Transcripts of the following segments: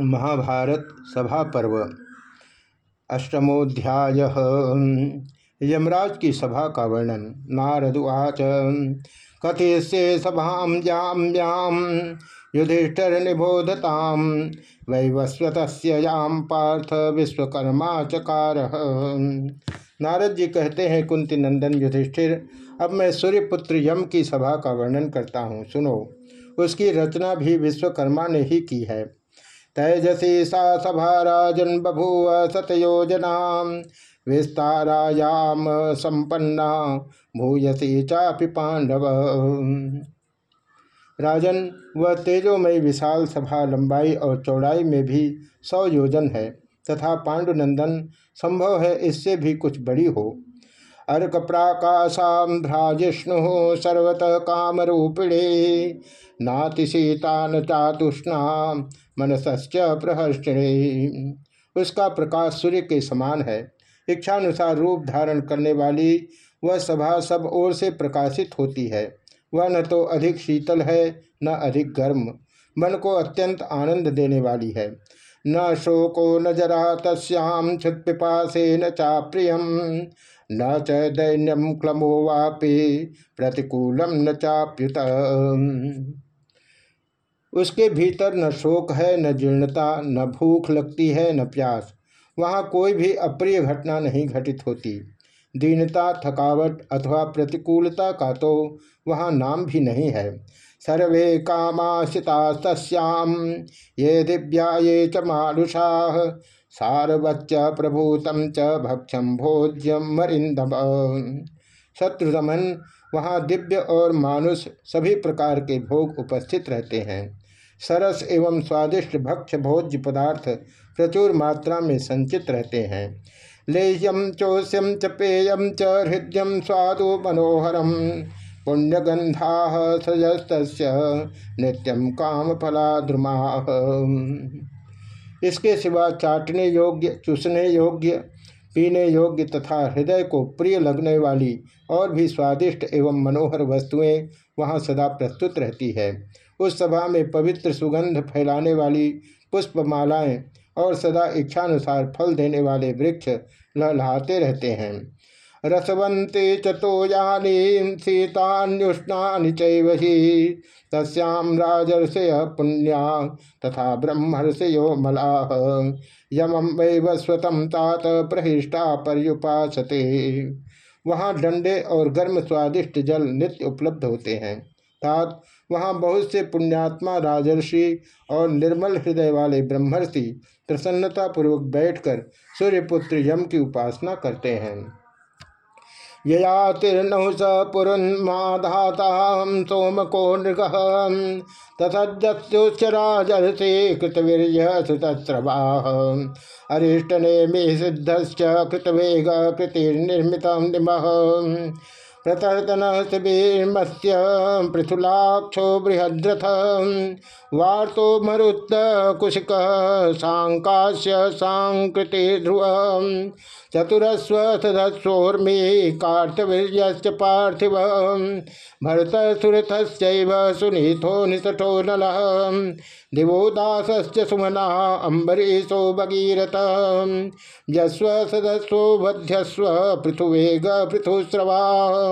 महाभारत सभा पर्व। अष्टमोध्याय। यमराज की सभा का वर्णन। नारद उच कथिष्ये सभां जाम्यां युधिष्ठर निबोधताम वैवस्वत याम पार्थ विश्वकर्मा चकार। नारद जी कहते हैं, कुंती नंदन युधिष्ठिर, अब मैं सूर्यपुत्र यम की सभा का वर्णन करता हूँ। सुनो, उसकी रचना भी विश्वकर्मा ने ही की है। तैजसी सा सभा राजन बभूव सतयोजना विस्तारायाम संपन्ना, भूयसी चापि पांडव। राजन, वह तेजोमय विशाल सभा लंबाई और चौड़ाई में भी सौ योजन है, तथा पांडुनंदन, संभव है इससे भी कुछ बड़ी हो। अर्क प्राकाशाम भ्राजिष्णु सर्वतः काम रूपिणे नातिशीता न चातुष्णा मनसश्च प्रहर्षिणी। उसका प्रकाश सूर्य के समान है। इच्छानुसार रूप धारण करने वाली वह सभा सब ओर से प्रकाशित होती है। वह न तो अधिक शीतल है, न अधिक गर्म। मन को अत्यंत आनंद देने वाली है। न शोको न जरा तस्याम क्षुत्पिपासे न चाप्रियम। न च दैन्यम क्लमो वापि प्रतिकूलम न चाप्युत। उसके भीतर न शोक है, न जीर्णता, न भूख लगती है, न प्यास। वहाँ कोई भी अप्रिय घटना नहीं घटित होती। दीनता, थकावट अथवा प्रतिकूलता का तो वहाँ नाम भी नहीं है। सर्वे कामाशिता तस्याम ये दिव्या, ये च मानुषा। सारवच्च प्रभूतम च भक्षम भोज्यम मरिंदम शत्रुदमन, वहाँ दिव्य और मानुष सभी प्रकार के भोग उपस्थित रहते हैं। सरस एवं स्वादिष्ट भक्ष भोज्य पदार्थ प्रचुर मात्रा में संचित रहते हैं। लेह्यम चोष्यम च पेयम च हृदयम स्वादु मनोहरम पुण्यगंधा सजस्त नित्यम काम फला द्रुमा इसके सिवा चाटने योग्य, चूसने योग्य, पीने योग्य तथा हृदय को प्रिय लगने वाली और भी स्वादिष्ट एवं मनोहर वस्तुएँ वहाँ सदा प्रस्तुत रहती है। उस सभा में पवित्र सुगंध फैलाने वाली पुष्पमालाएँ और सदा इच्छानुसार फल देने वाले वृक्ष लहलाते रहते हैं। रसवंते चतोयानी सीतान्युष्णानि चैवही तस्याम राजर्षय पुण्या तथा ब्रह्मर्षयो मलाह यमम वैवस्वतम तात प्रहिष्टा पर्युपासते। वहाँ डंडे और गर्म स्वादिष्ट जल नित्य उपलब्ध होते हैं। तात, वहाँ बहुत से पुण्यात्मा राजर्षि और निर्मल हृदय वाले ब्रह्मर्षि प्रसन्नतापूर्वक बैठकर सूर्यपुत्र यम की उपासना करते हैं। ययातिर्नहु स सोम को नृग तथद्युच्चराजर्षे कृतवीर्य सुतस्रवाह अरिष्टनेमि सिद्धश्च कृतवेग कृतिर्निर्मित निमः प्रतर्तन शिवीर्मस्य पृथुलाक्षो बृहद्रथ। वार्तो मरुत्त कुशक सांकाश्य सांकृति ध्रुव। चतुरस्व तदस्वोर्मी कार्तवीर्य पार्थिव। भरत सुरथस्व सुनीथो निसठो नल। दिवोदास सुमना अम्बरीशो भगीरथ। यस्व सदस्व वध्यस्व पृथुवेग पृथुस्रवा।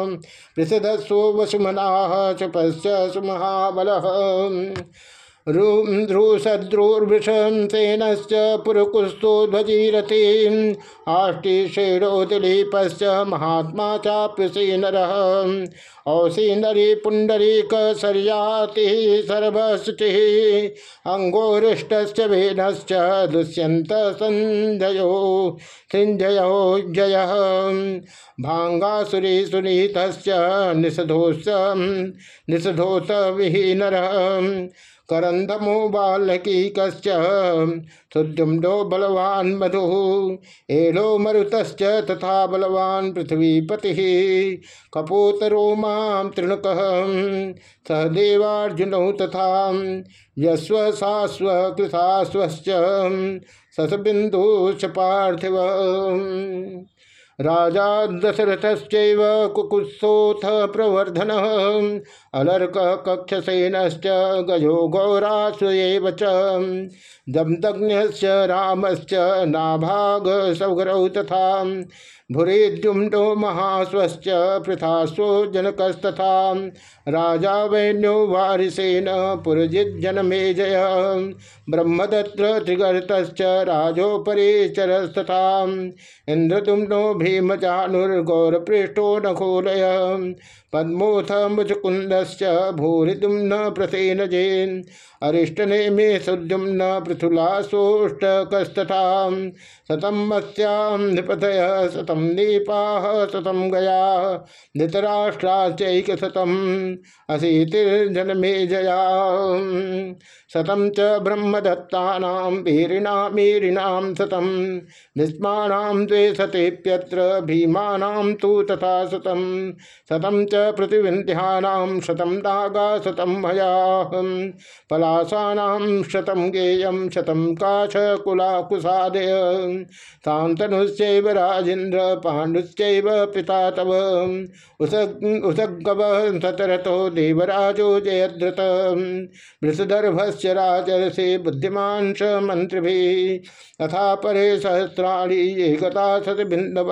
पृषदस्व वसुमना चुपश्च सुमहाबल ध्रुसद्रुर्वृषंसेनश्च पुरकुस्तोध्वजीरथी। आष्टिशेरोदिलीपश्च महात्मा चाप्यसी नरः। औसीनरी पुंडरीक सर्याति सर्वशुचि अंगोरिष्ट भेनश्च दुष्यंत संजयो सिंजयो जय। भांगासुरी सुनीत निषधोष निषधोष विहीनर करंधमो बालकी कश्च। सुद्युम्नो बलवान मधु। एलो मरुत तथा बलवान पृथ्वीपति। कपोतरो माँ तृणक सहदेवार्जुनौ तथा यस्व सास्व कृथास्वश्च ससबिंदुश्च पार्थिव। राजा दशरथ कुकुत्सोथ प्रवर्धन। अलर्क कक्षसेन गजो गौरास्व दमदग्न रामश्च नाभाग सौगरौ तथा। भूरिद्युम्नो महास्वश्च पृथास्वो जनकस्तथा। राजा वैन्यो वारिसेन पुरजिज्जनमेजय। ब्रह्मदत्र त्रिगर्तश्च राजोपरि चरस्तथा इन्द्रतुम्नो भीमजानुर्गौरपृष्ठो नखोलय पद्मोथ मुचकुंदश्च भूरिदुम न प्रसेन मुचकुन्दश्च भूरिदुम्न प्रसेनजेन् अरिष्टनेमे सुद्युम्न पृथुलासोष्टकस्तथा शतं मत्स्यां निपतय शतं नीपाः शतं गया धृतराष्ट्राश्चैकशतम् अशीतिर्जनमेजया शतं च ब्रह्मदत्तानां वीरिणामीरिणां शतं भीष्माणां द्वे शतेप्यत्र भीमानां तु तथा शतं शतं च प्रतिविन्ध्यानां शतं नागा शतं मया पलाशानां शतं गेयं, शतं काशकुलाकुसादय शान्तनुश्चैव राजेन्द्र, पाण्डुश्चैव पिता तव। उसगव सतरतो देवराजो जयद्रत वृषदर्भश्च राजर्षे बुद्धिमान स मंत्रि तथा परे सहस्राणी एकता सतबिंदव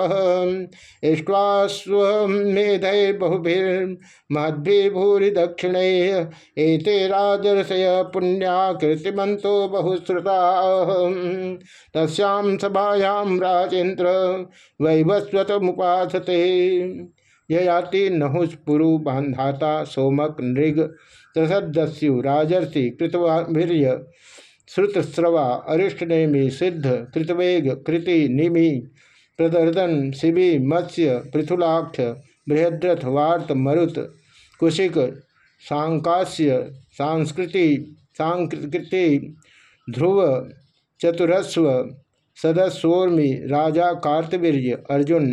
इष्ट्वास्वेधैर्बहुभिर्महद्भि भूरि दक्षिण एते राजर्षय पुण्याकृतिमंतो बहुश्रुता। तस्यां सभायां राजेन्द्र वैवस्वत मुपासते ययाति नहुष पुरु बांधाता सोमक नृग त्रसदस्यु राजर्षि कृतवीर्य श्रुतस्रवा अरिष्टनेमि सिद्ध कृतवेग कृति निमि प्रदर्दन शिवि मत्स्य पृथुलाक्ष बृहद्रथ वार्त मरुत कुशिक सांकास्य सांस्कृति सांकृति ध्रुव चतुरस्व सदस्वोर्मी राजा कार्तवीर्य अर्जुन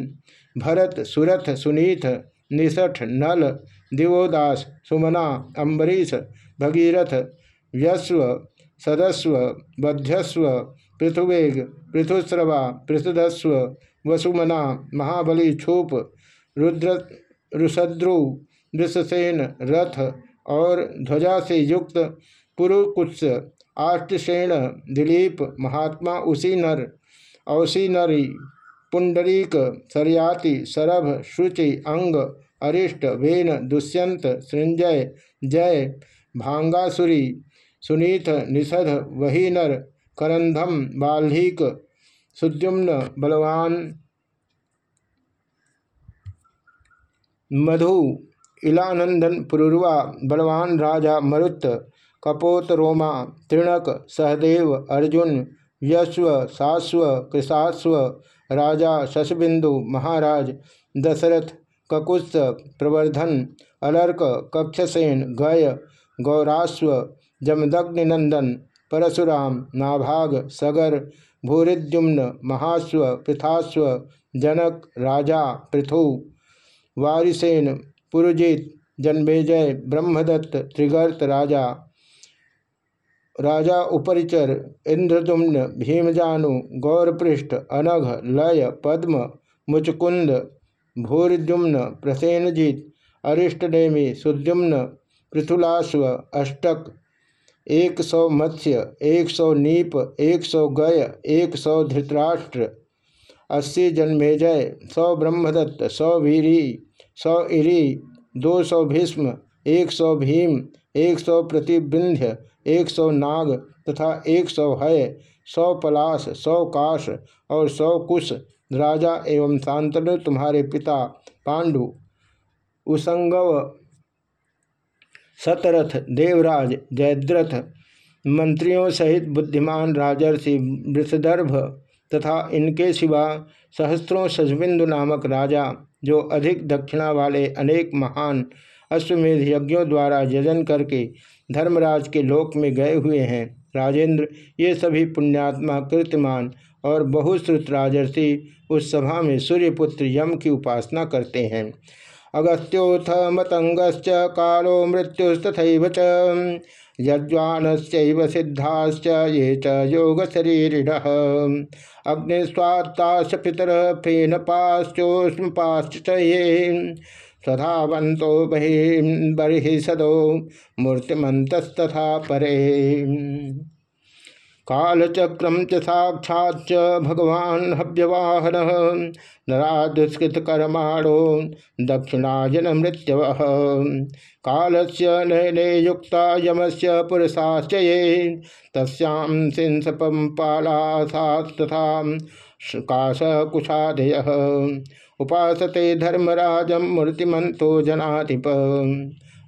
भरत सुरथ सुनीथ निषठ नल दिवोदास सुमना अम्बरीश भगीरथ व्यस्व सदस्व बध्यस्व पृथुवेग पृथुस्रवा पृथुदस्व वसुमना महाबली छूप रुद्र रुषद्रु वृषसेन रथ और ध्वजा से युक्त पुरुकुत्स, आष्टसेन, दिलीप, महात्मा उसी नर औसी नरी पुंडरीक, सरयाति, सरभ, शुचि, अंग, अरिष्ट, वेन, दुष्यंत, सृंजय, जय, भांगासुरी, सुनीत, निषध, वहीनर, करंधम, बाल्हिक, सुद्युम्न, बलवान मधु, इलानंदन, पुरुर्वा, बलवान राजा मरुत, कपोत रोमा तृणक सहदेव, अर्जुन, यश्व सास्व कृशास्व राजा शशबिंदु महाराज, दशरथ ककुत्स प्रवर्धन, अलर्क, कक्षसेन, गय गौरास्व जमदग्निनंदन, परशुराम, नाभाग, सगर, भूरिद्युम्न महास्व पृथास्व जनक, राजा, पृथु। वारिसेन पुरुजित, जन्मेजय, ब्रह्मदत्त, त्रिगर्त राजा राजा उपरिचर, इंद्रदुम्न, भीमजानु, गौरपृष्ठ, अनघ, लय, पद्म, मुचकुंद, भूरिद्युम्न, प्रसेनजीत अरिष्टनेमि सुद्युम्न, पृथुलाश्व, अष्टक, एक सौ मत्स्य, एक सौ नीप, एक सौ गय, एक सौ धृतराष्ट्र। अस्सी जन्मेजय सौ ब्रह्मदत्त, सौ वीरी, सौ इरी, दो सौ भीष्म, एक सौ भीम, एक सौ प्रतिबिंध्य, एक सौ नाग तथा एक सौ हय, सौ पलाश, सौ काश और सौ कुश, राजा एवं शांतनु तुम्हारे पिता पांडु। उसंगव सतरथ, देवराज, जयद्रथ, मंत्रियों सहित बुद्धिमान राजर्षि, वृषदर्भ तथा इनके सिवा सहस्त्रों सजबिंदु नामक राजा, जो अधिक दक्षिणा वाले अनेक महान अश्वमेध यज्ञों द्वारा यजन करके धर्मराज के लोक में गए हुए हैं। राजेंद्र, ये सभी पुण्यात्मा कृत्यमान और बहुश्रुत राजर्षि उस सभा में सूर्यपुत्र यम की उपासना करते हैं। अगस्त्योथ मतंगश्च कालो मृत्युस्तथ च यज्वान सिद्धाश्च, ये च योग शरीरिण पितरः पितर फेन पाश्चोष्म पाश्च ये स्वधावन्तो बहि बर्हि सदो, मूर्तिमन्तस्तथा परे। कालचक्रम च साक्षाच भगवान हव्यवाहन नरादुष्कृत कर्माणो दक्षिणाजन मृत्यव। काल से नयने युक्ता यम से तस्यां सिंसपम कुशादय उपासते धर्मराजम मूर्तिमंतो जनाधिप।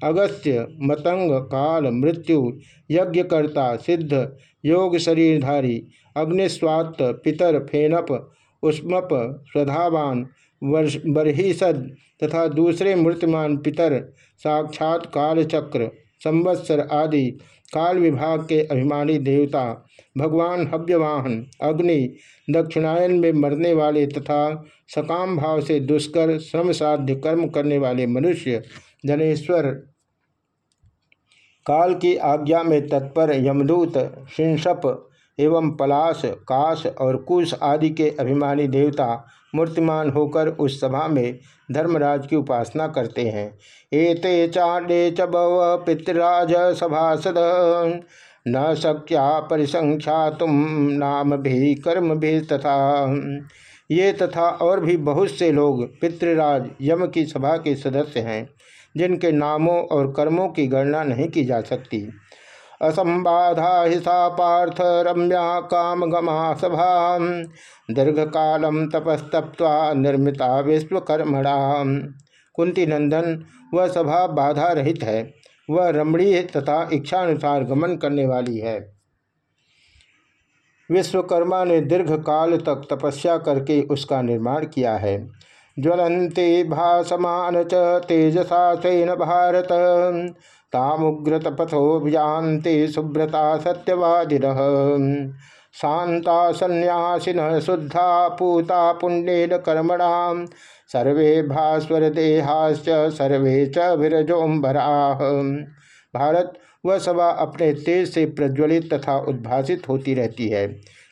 अगस्त्य मतंग काल मृत्यु यज्ञकर्ता सिद्ध योग शरीरधारी अग्निस्वात्त पितर फेनप, उष्मप स्वधावान बरहीसद तथा दूसरे मूर्तिमान पितर साक्षात कालचक्र संवत्सर आदि काल विभाग के अभिमानी देवता, भगवान हव्यवाहन, अग्नि, दक्षिणायन में मरने वाले तथा सकाम भाव से दुष्कर श्रम साध्य कर्म करने वाले मनुष्य, जनेश्वर काल की आज्ञा में तत्पर यमदूत, शिंशप एवं पलाश, काश और कुश आदि के अभिमानी देवता मूर्तिमान होकर उस सभा में धर्मराज की उपासना करते हैं। एते चांडे च बव पितृराज सभासद। न शक्या परिसंख्या तुम नाम भी कर्म भी तथा। ये तथा और भी बहुत से लोग पितृराज यम की सभा के सदस्य हैं। जिनके नामों और कर्मों की गणना नहीं की जा सकती। असंबाधा हिसा पार्थ रम्या काम गमा सभा दीर्घ कालम तपस्तप्वा निर्मिता विश्वकर्मणा कुंती नंदन, वह सभा बाधा रहित है। वह रमणीय तथा इच्छानुसार गमन करने वाली है। विश्वकर्मा ने दीर्घ काल तक तपस्या करके उसका निर्माण किया है। ज्वलंते भासमान च तेजसा सेन भारत। तामुग्रत पथोभियांते सुब्रता सत्यवादि शांता संन्यासीन शुद्धा पूता पुण्यन कर्मणा सर्वे भास्वर देहाश्च सर्वे च भारत वह सभा अपने तेज से प्रज्वलित तथा उद्भासित होती रहती है।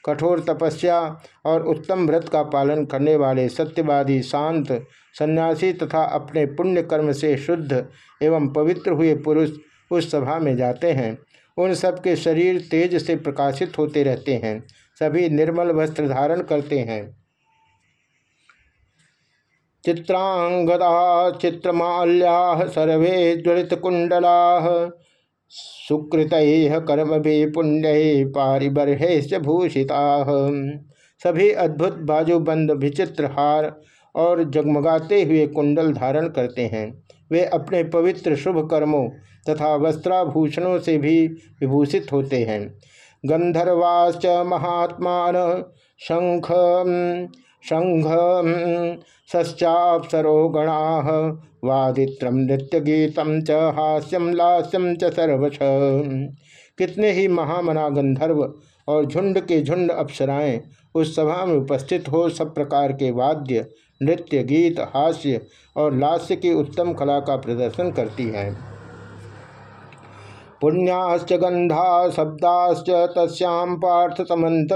कठोर तपस्या और उत्तम व्रत का पालन करने वाले सत्यवादी शांत सन्यासी तथा अपने पुण्य कर्म से शुद्ध एवं पवित्र हुए पुरुष उस सभा में जाते हैं। उन सबके शरीर तेज से प्रकाशित होते रहते हैं। सभी निर्मल वस्त्र धारण करते हैं। चित्रांगदा चित्रमाल्या सर्वे ज्वलित कुंडला सुकृत कर्म भी पुण्य पारिबर्हे भूषिता। सभी अद्भुत बाजूबंद विचित्र हार और जगमगाते हुए कुंडल धारण करते हैं। वे अपने पवित्र शुभ कर्मों तथा वस्त्राभूषणों से भी विभूषित होते हैं। गंधर्वाश्च महात्मा शंख शंघ सश्चापसरो गणा वादित्रम नृत्य गीतम च हास्यम लास्यम च सर्वश। कितने ही महामना गंधर्व और झुंड के झुंड अप्सराएँ उस सभा में उपस्थित हो, सब प्रकार के वाद्य, नृत्य, गीत, हास्य और लास्य की उत्तम कला का प्रदर्शन करती हैं। पुण्याश्च गंधा शब्दाश्च तस्याम पार्थ समत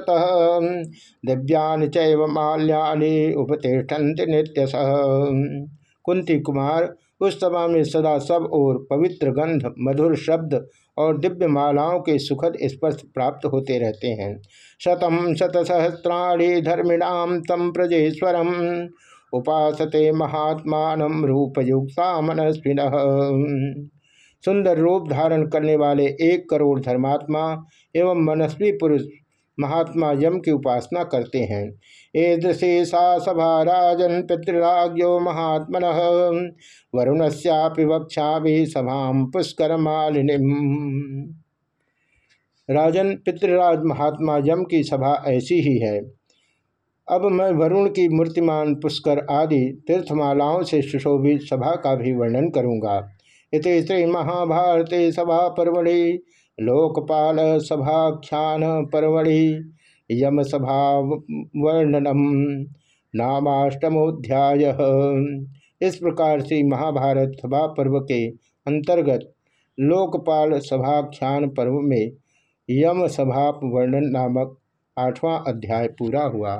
दिव्यानि चैव माल्यानि उपतिष्ठन्ति नित्य कुंती कुमार, उस सभा में सदा सब और पवित्र गंध, मधुर शब्द और दिव्य मालाओं के सुखद स्पर्श प्राप्त होते रहते हैं। शतम शतसहस्राणी धर्मिणाम तम प्रजेश्वरम, उपासते महात्मा रूपयुक्ता मनस्विन सुंदर रूप धारण करने वाले एक करोड़ धर्मात्मा एवं मनस्वी पुरुष महात्मा यम की उपासना करते हैं। ईदृशी सा सभा राजन पितृराज्यो महात्मन। वरुण से वक्षा भी सभा पुष्कर मालिनी राजन पितृराज महात्मा यम की सभा ऐसी ही है। अब मैं वरुण की मूर्तिमान पुष्कर आदि तीर्थमालाओं से सुशोभित सभा का भी वर्णन करूँगा। इत श्री महाभारते सभा पर्वणि लोकपाल सभाख्यान पर्वणि यम सभा वर्णनम नामाष्टमोध्याय। इस प्रकार से महाभारत सभा पर्व के अंतर्गत लोकपाल सभाख्यान पर्व में यम सभा वर्णन नामक आठवां अध्याय पूरा हुआ।